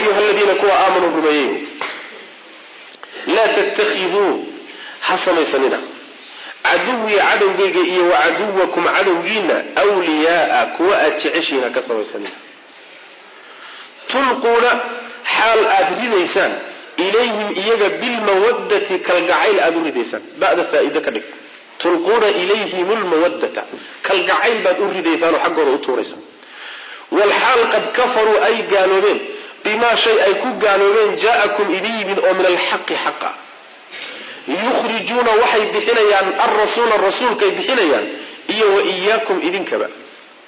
ayuha aladiina kuwa aamanuu rumeeyey laa tattakiduu ha samaysanina caduwii cadowgayga iyo wa caduwakum cadowgiina wliyaaa kuwa aad jeceshihiin ha ka samaysanina tulquuna xaal aada ridaysaan ilayhim iyaga bilmawadati kalgacayl aada u ridaysaan ba'da faa'iide ka dhig tulquuna ilayhim lmawadata kalgacayl baad u ridaysaan oo xaggooda u tuuraysaan walxaal qad kafaruu ay gaaloobeen bimaa shay ay ku gaaloobeen jaa'akum idin yimid oo min alxaqi xaqa yukhrijuuna waxay bixinayaan alrasuula rasuulkay bixinayaan iyo wa iyaakum idinkaba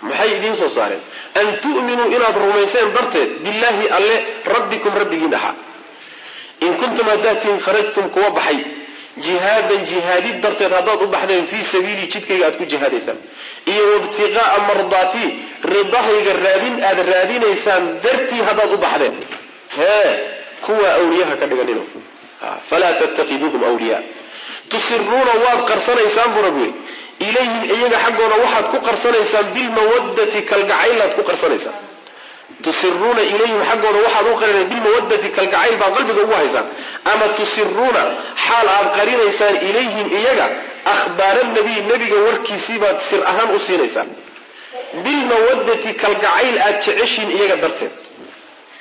maxay idiin soo saareen an tu'minuu inaad rumayseen darteed billaahi alle rabbikum rabbigiin ahaa in kuntum haddaad tihin kharajtum kuwa baxay jihaadan jihaadid darteed haddaad u baxdeen fii sabiilii jidkayga aad ku jihaadaysaan iyo wabtiqaa'a mardaatii ridahayga raadin aad raadinaysaan dartii haddaad u baxdeen. Hee kuwa awliyaha ka dhiganino falaa tattakiduuhum wliyaa tusiruuna waad qarsanaysaan buu rabbi. Ilayhim iyaga xaggooda waxaad ku qarsanaysaan bilmawadati kalgacaylaad ku qarsanaysaan tusiruuna ilayhim xaggooda waxaad u qarinaysa bilmawadati kalgacayl baad qalbiga ugu haysaan. Ama tusiruuna xaal aad qarinaysaan ilayhim iyaga akhbaara nabiy nebiga warkiisii baad sir ahaan u siinaysaan. Bilmawadati kalgacayl aad jeceshiin iyaga darteed.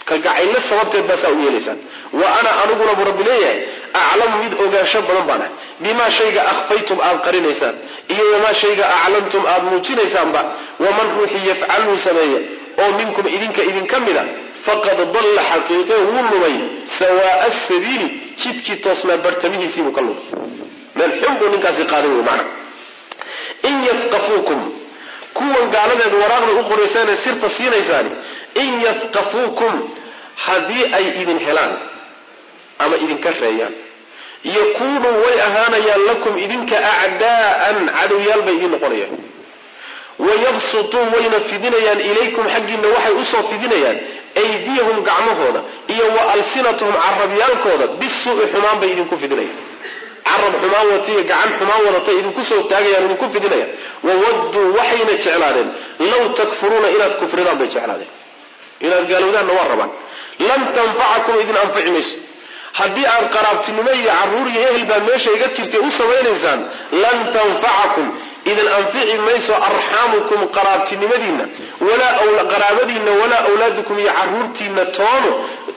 Kalgacaylna sababteed baasaa u yeelaysaan. Wa ana aniguna buu rabbi leeyahay aclamu mid ogaansho badan baan bimaa shayga akhfaytum aad qarinaysaan iyo wamaa shayga aclamtum aad muujinaysaanba waman ruuxii yafcaluu sameeya oo minkum idinka idinka mida faqad dalla xaqiiqe wuu lumay sawaaa sabiili jidkii toosnaa bartamihiisiibuu ka lumay. Meel xun buu ninkaasi qaaday wey macna. In yafqafuukum kuwan gaaladeed waraaqda u qoraysaane sirta siinaysaani in yafqafuukum haddii ay idin helaan ama idinka reeyaan yakuunuu way ahaanayaan lakum idinka acdaa'an cadowyaal bay idin noqonayaan wayabsutuu wayna fidinayaan ilaykum xaggiinna waxay u soo fidinayaan aydiyahum gacmahooda iyo wa alsinatahum carabyaalkooda bisuui xumaan bay idinku fidinayaan. Carab xumaan wataiyo gacan xumaan wadatay idinku soo taagayaan idinku fidinayaan. Wawadduu waxayna jeclaadeen. Law takfuruuna inaad kufridaan bay jeclaadeen. Inaad gaalowdaanna waa rabaan. Lan tanfacakum idin anfaci mayso. Haddii aad qaraabtinimo iyo carruur iyo ehel baa meesha iga jirtay u samaynaysaan lan tanfacakum idin anfici mayso arxaamukum qaraabtinimadiinna walaa qaraabadiinna walaa awlaadukum iyo caruurtiinna toono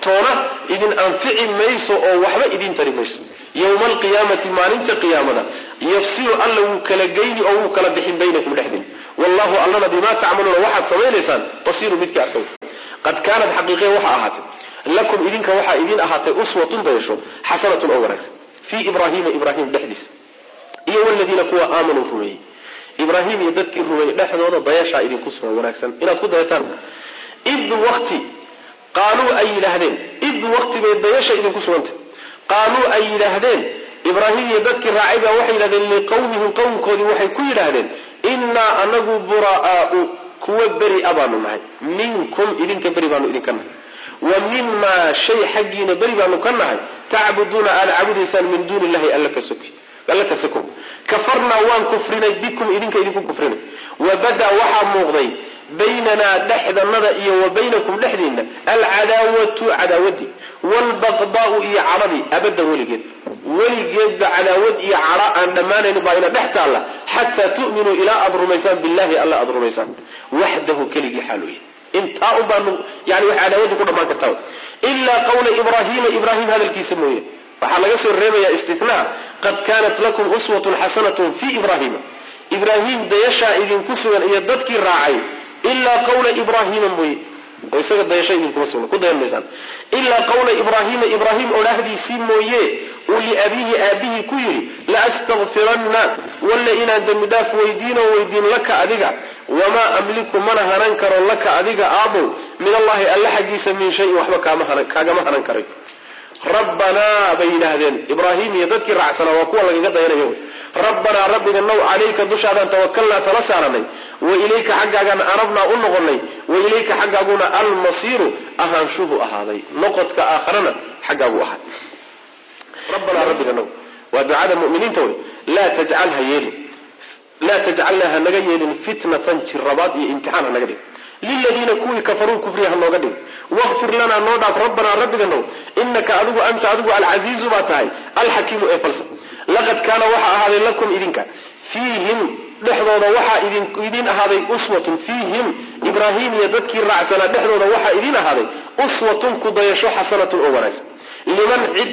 toona idin anfici mayso oo waxba idin tari mayso. Yowma alqiyaamati maalinta qiyaamada yafsilu alla wuu kala geyni oo wuu kala bixin baynakum dhexdin wallahu allana bimaa tacmaluuna waxaad samaynaysaan basiiru midka arkow qad kaanat xaqiiqiya waxa ahaatay lakum idinka waxaa idin ahaatay uswatun dayasho xasanatun oo wanaagsan. Fii ibraahiima ibraahim dhexdiisa. Iyo waladiina kuwa aamanuu rumeeyey ibraahim iyo dadkii rumeeyey dhexdooda dayashaa idinku sugan wanaagsan. Inaad ku dayataan. Id wakti qaaluu ay yidhaahdeen. Id wakti bay dayasha idinku sugantay. Qaaluu ay yidhaahdeen. Ibraahim iyo dadkii raacay baa waxay yidhahdeen liqawmihim qowmkoodii waxay ku yidhaahdeen innaa anagu buraa'aau kuwa beri a baanu nahay. Minkum idinka beri baanu idinka nahay. Wa mimaa shay xaggiina beri baanu ka nahay. Tacbuduuna aad caabudaysaan min duuni illahi alla ka sokow kafarnaa waan kufrinay bikum idinka idinku kufrinay. Wabadaa waxaa muuqday baynanaa dhexdanada iyo wa baynakum dhexdiinna alcadaawatu cadaawadii waalbaqdaau iyo cadhadii abadan weligeed. Weligeedba cadaawad iyo cadho aan dhammaanayn baa ina dhex taalla xataa tu'minuu ilaa aada rumaysaan billahi alla aada rumaysaan. Waxdahu keligii xaalu yahy intaa un baanu yani wax cadaawaddu ku dhammaan kartaa. Ilaa qawla ibraahiima ibraahim hadalkiisa mooye waxaa laga soo reebaya istinaa qad kaanat lakum uswatun xasanatun fii ibraahima ibraahim dayashaa idinku sugan iyo dadkii raacay ilaa qawla ibraahiima mooye oo isaga dayasha idinkuma sugna ku dayan maysaan. Ilaa qawla ibraahiima ibraahim odhaahdiisii mooye uu liabiihi aabihii ku yidhi laastakfiranna walla inaan dembi dhaaf weydiinoo weydiin laka adiga. Wamaa amliku mana hanan karo laka adiga aabow. Min allahi alla xaggiisa min shayin waxba kaagama hanan karay rabbanaa bay yidhaahdeen. Ibraahim iyo dadkii raacsanaa waa kuwa lagaga dayanayo. Rabbanaa rabbiga now calayka dushaadaan tawakalnaa tala saaranay wa ilayka xaggaagaan anabnaa u noqonay wa ilayka xaggaaguna almasiiru ahaanshuhu ahaaday. Noqodka aakharana xaggaagu ahaaday rabbanaa rabbiga waa ducada muminiinta wey. Laa tajcal ha yeelin. Laa tajcalnaa ha naga yeelin fitnatan jirabaad iyo imtixaan ha naga dhigin liladiina kuwii kafaruu kufriya ha nooga dhig waqfir lanaa noo dhaaf rabbanaa rabbiganow inaka adigu anta adigu alcasiizu baa tahay alxakiimu ee falsa laqad kaana waxaa ahaaday lakum idinka fiihim dhexdooda waxaa idin ahaaday uswatun fiihim ibraahim iyo dadkii raacsanaa dhexdooda waxaa idin ahaaday uswatun ku dayasho xasanatun oo wanaagsan liman cid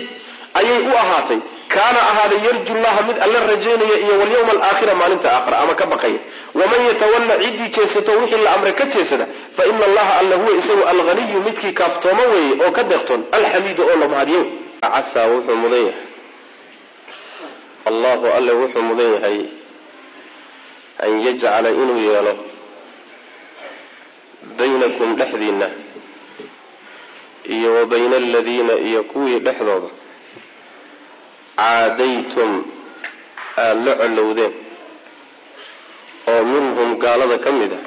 ayay u ahaatay kaana ahaaday yarju llaha mid alla rajaynaya iyo walyawma alaakhira maalinta aakhira ama ka baqaya. Waman yatawalla ciddii jeesato wixii la amre ka jeesada fa ina allaha alla huwa isagu alghaniyu midkii kaaftoomo weeye oo ka deeqtoon alxamiidu oo la mahadiyo. Casaa wuxuu mudan yahay. Allahu alle wuxuu mudan yahay an yajcala inuu yeelo baynakum dhexdiinna iyo wa bayna aladiina iyo kuwii dhexdooda caadaytum aada la collowdeen oo minhum gaalada ka mid a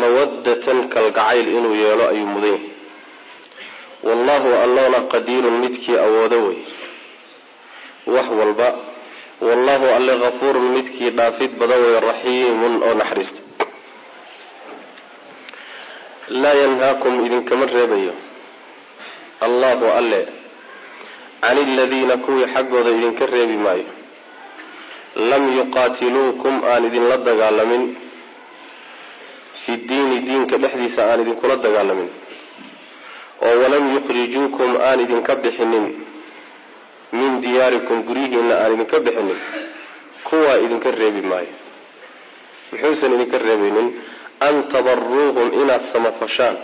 mawaddatan kalgacayl inuu yeelo ayuu mudan yahay wallahu allona qadiirun midkii awoodo wey. wax walba wallahu alle kafuurun midkii dhaafid badan wey raxiimun oo naxariista laa yanhaakum idinkama reebayo. allahu alle can iladiina kuwii xaggooda idinka reebi maayo. Lam yuqaatiluukum aan idinla dagaalamin. Fi diini diinka dhexdiisa aan idinkula dagaalamin. Oo walam yukhrijuukum aan idinka bixinin. Min diyaarikum guryihiina aan idinka bixinin. Kuwaa idinka reebi maayo. Muxuusan idinka reebaynin an tabaruuhum inaad samafashaan.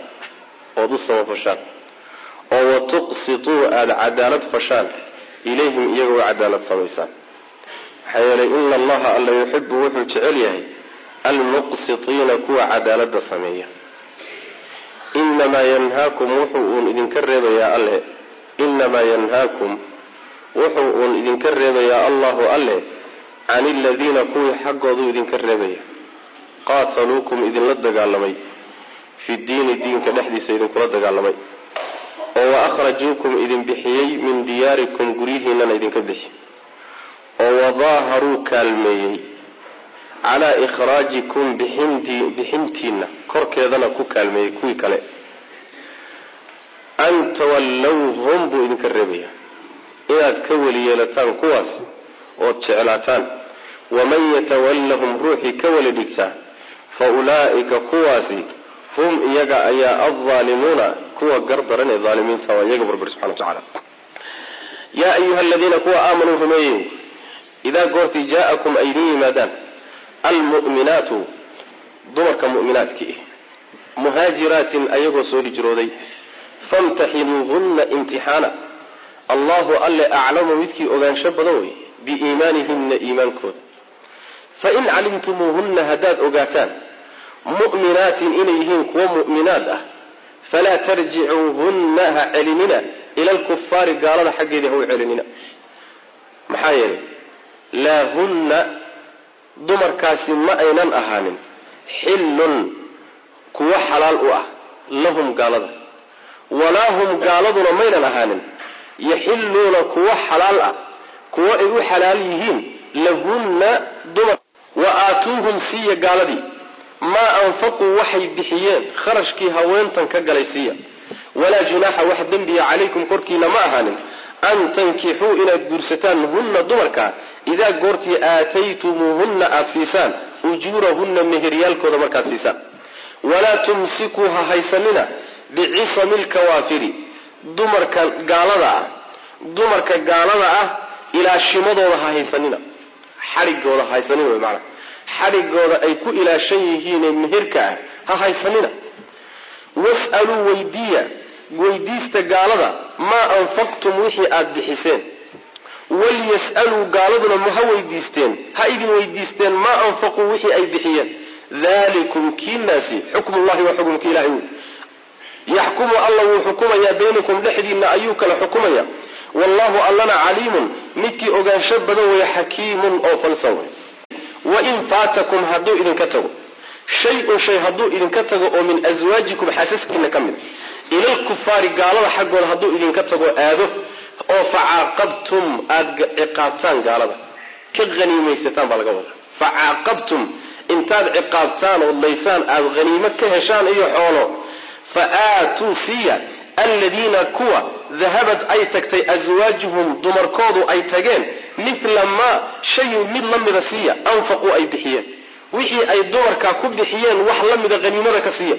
Ood u samafashaan oo watuqsituu aada cadaalad fashaan ilayhim iyaga cadaalad samaysaan maxaa yeelay ina allaha alla yuxibu wuxuu jecel yahay almuqsitiina kuwa cadaalada sameeya. Inamaa yanhaakum wuxuu uun idinka reebayaa alle. Inamaa yanhaakum wuxuu uun idinka reebayaa allahu alle can iladiina kuwii xaggooduu idinka reebaya. Qaataluukum idinla dagaalamay. Fi diini diinka dhexdiisa idinkula dagaalamay oo wa akhrajuukum idin bixiyey min diyaarikum guryihiinana idinka bixi. oo wadaaharuu kaalmeeyey calaa ikhraajikum bixintiina korkeedana ku kaalmeeyey kuwii kale. an tawallawhum buu idinka reebaya. inaad ka weli yeelataan kuwaas ood jeclaataan. waman yatawallahum ruuxii ka weli dhigtaa fa ulaa'ika kuwaasi hum iyaga ayaa aldaalimuuna kuwa gardaran ee aalimiinta waa iyaga barbar subxana wa tacaala. Yaa ayuha aladiina kuwa aamanuu rumeeyey idaa goortii jaa'akum ay idin yimaadaan almu'minaatu dumarka mu'minaadkii muhaajiraatin ayagoo soo hijrooday famtaxinuuhunna imtixaana. Allahu alle aclamu midkii ogaansho badan wey biiimaanihinna iimaankooda. Fain calimtumuuhunna haddaad ogaataan mu'minaatin inay yihiin kuwo mu'minaad ah falaa tarjicuuhunna ha celinina ila alkufaari gaalada xaggeedii ha u celinina maxaa yeelay laa hunna dumarkaasi ma aynan ahaanin xillun kuwo xalaal u ah lahum gaalada walaa hum gaaladuna maynan ahaanin yaxilluuna kuwo xalaal ah kuwo ay u xalaal yihiin lahunna dumar wa aatuuhum siiya gaaladii maa anfaquu waxay bixiyeen kharashkii haweentan ka galay siiya. Walaa junaaxa wax dembiya calaykum korkiina ma ahaanin. An tankixuu inaad guursataan hunna dumarka idaa goortii aataytumuuhunna aada siisaan ujuurahunna meheryaalkooda markaad siisaan. Walaa tumsikuu ha haysanina bicisami lkawaafiri dumarka gaalada ah dumarka gaalada ah ilaashimadooda ha haysanina. Xadhigooda ha haysanina wy maanaa xadhigooda ay ku ilaashan yihiinee meherka ah ha haysanina. Was'aluu weydiiya weydiista gaalada maa anfaqtum wixii aada bixiseen. Walyas'aluu gaaladuna ma ha weydiisteen ha idin weydiisteen maa anfaquu wixii ay bixiyeen. Dalikum kiinaasi xukmullahi waa xukumka ilahay wey yaxkumu alla wuu xukumayaa baynakum dhexdiinna ayuu kala xukumaya. Wallahu allana caliimun midkii ogaansho badan weeye xakiimun oo falsan wey wain faatakum hadduu idinka tago shay-un shay hadduu idinka tago oo min aswaajikum xaasaskiina ka mid ilalkufaari gaalada xaggooda hadduu idinka tago aado oo facaaqabtum aada ciqaabtaan gaalada ka haniimaysataan baa laga wadaa facaaqabtum intaad ciqaabtaan ood laysaan aada haniimo ka heshaan iyo xoolo fa aatuu siiya alladiina kuwa dahabad ay tagtay aswaajuhum dumarkoodu ay tageen mithla maa shay mid la mida siiya anfaquu ay bixiyeen. Wixii ay dumarkaa ku bixiyeen wax la mida haniimada ka siiya.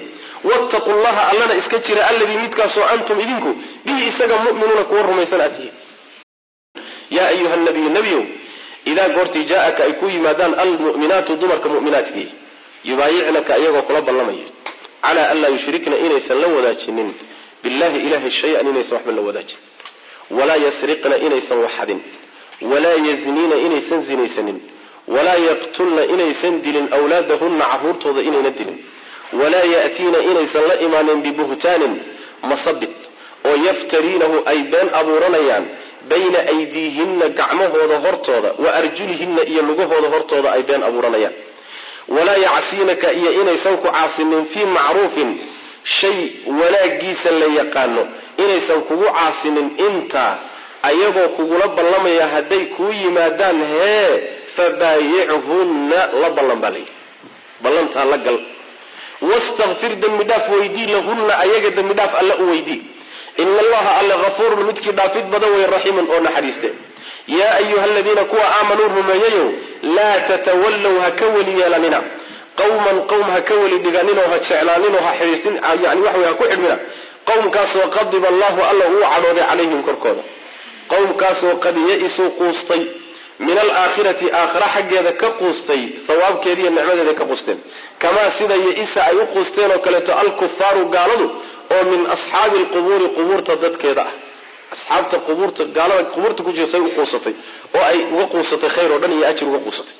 Wattaquu llaha allana iska jira alladii midkaasoo antum idinku bihi isaga mu'minuuna kuwa rumaysan aad tihiin. Yaa ayuha nabiyu nebiyow idaa goortii jaa-aka ay ku yimaadaan almu'minaatu dumarka mu'minaadkii yubaayicnaka iyagoo kula ballamaya. Calaa an laa yushrikna inaysan la wadaajinin billahi ilahay shay-an inaysan waxba la wadaajin. Walaa yasriqna inaysan waxadin. Walaa yazniina inaysan zinaysanin. Walaa yaqtulna inaysan dilin awlaadahunna caruurtooda inayna dilin. Walaa ya'tiina inaysan la imaanin bibuhtaanin. Masabit. Oo yaftariinahu ay been abuuranayaan bayna aydiihinna gacmahooda hortooda wa arjulihinna iyo lugahooda hortooda ay been abuuranayaan. Walaa yacsiinaka iyo inaysan ku caasinin fii macruufin shay wanaagiisa la yaqaano. Inaysan kugu caasinin intaa ayagoo kugula ballamaya hadday kuu yimaadaan hee fabaayichunna la ballan baa layidhi ballantaa la gal. Wastakfir dembi dhaaf weydii lahunna ayaga dembi dhaaf alla u weydii. Ina allaha alle hafuurun midkii dhaafid badan wey raxiimun oo naxariiste. Yaa ayuha aladiina kuwa aamanuu rumeeyayow laa tatawallow ha ka weli yeelanina qawman qowm ha ka weli dhiganinoo ha jeclaaninoo ha xidhiisin yani waxa ha ku xidhmina. Qowmkaasoo qadiba allahu alla uu cadhooday calayhim korkooda. Qowmkaasoo qad ya-isuu quustay. Min alaakhirati aakhira xaggeeda ka quustay hawaabkeediiyo nicmadeeda ka quusteen. Kamaa sida ya-isa ay u quusteen oo kaleeto alkufaaru gaaladu oo min asxaabi alqubuuri qubuurta dadkeeda ah. Asxaabta qubuurta gaalada qubuurta ku jira say u quusatay. Oo ay uga quusatay khayr oo dhan iyo ajir uga quusatay